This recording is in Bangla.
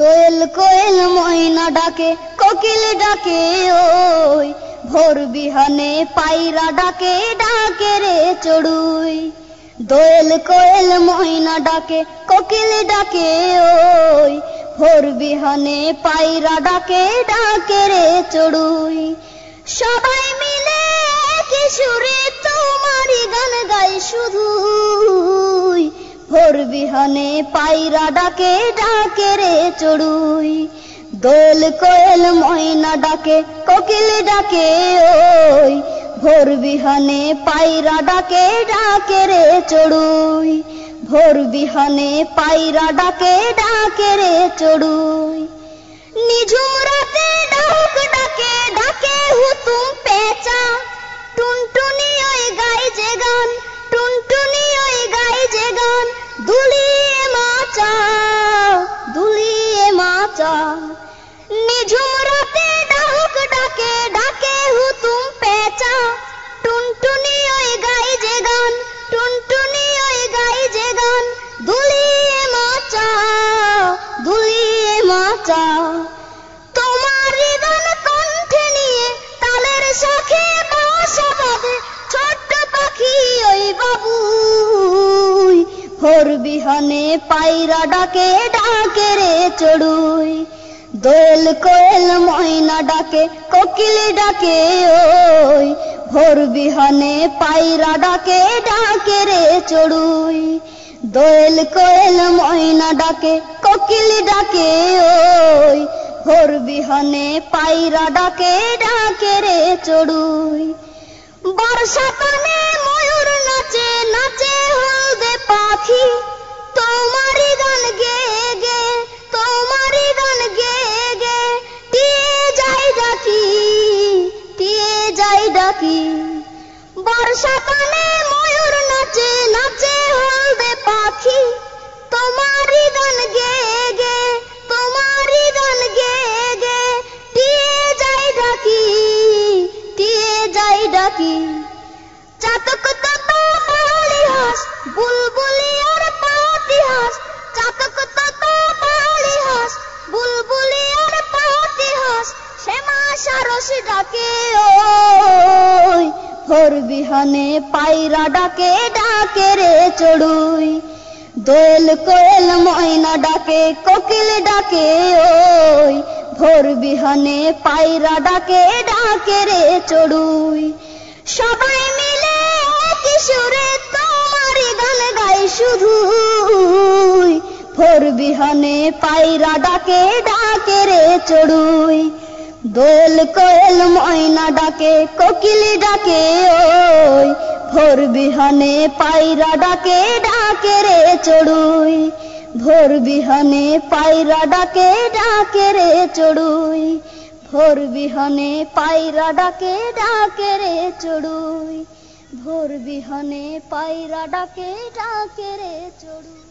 দোয়েল কোয়েল ময়না ডাকে, কোকিল ডাকে, ওই ভোর বিহানে পায়রা ডাকে ডাকে রে চড়ুই। দোয়েল কোয়েল ময়না ডাকে, কোকিল ডাকে, ওই ভোর বিহানে পায়রা ডাকে ডাকে রে চড়ুই। সবাই মিলে কিশোরে তোমারই গান গাই, শুধু ভোর বিহানে পায়রা ডাকে ডাকে রে চড়ুই। দোল কোয়েল ময়না ডাকে, কোকিল ডাকে ওই। ভোর বিহানে পায়রা ডাকে ডাকে রে চড়ুই। ভোর বিহানে পায়রা ডাকে ডাকে রে চড়ুই। নিঝুম রাতে ডাক ডাকে ডাকে ভোর বিহানে পায়রা ডাকে ডাকে রে চড়ুই। দোল কোয়েল ময়না ডাকে, কোকিল ডাকে ওই। ভোর বিহানে পায়রা ডাকে ডাকে রে চড়ুই। দোয়েল কোয়েল ময়না ডাকে, কোকিল ডাকে, ওই ভোর বিহানে পায়রা ডাকে ডাকে রে চড়ুই। বর্ষা কানে ময়ূর নাচে নাচে হলদে পাখি। তোমারই গান গে গে, তোমারই গান গে গে, টিয়ে যাই ডাকি, টিয়ে যাই ডাকি। বর্ষা কানে ময়ূর নাচে নাচে ডাকি চাতক তত বুলবুলি আর চাতক বুলবুলি আর শ্যামা সারসি ডাকে, ওই ভোর বিহানে ডাকে ডাকে রে চড়ুই। দোল কোয়েল ময়না ডাকে, কোকিল ডাকে, ওই ভোর বিহানে পায়রা ডাকে ডাকে রে চড়ুই। সবাই মিলে কিশোরে তোমারই গান গাই শুধু। ভোর বিহানে পায়রা ডাকে ডাকে রে চড়ুই। দোল কোয়েল ময়না ডাকে, কোকিল ডাকে ওই। ভোর বিহানে পায়রা ডাকে ডাকে রে চড়ুই। ভোর বিহানে পায়রা ডাকে ডাকে রে চড়ুই। ভোর বিহনে পায়রা ডাকে ডাকে রে চড়ুই। ভোর বিহনে পায়রা ডাকে ডাকে রে চড়ুই।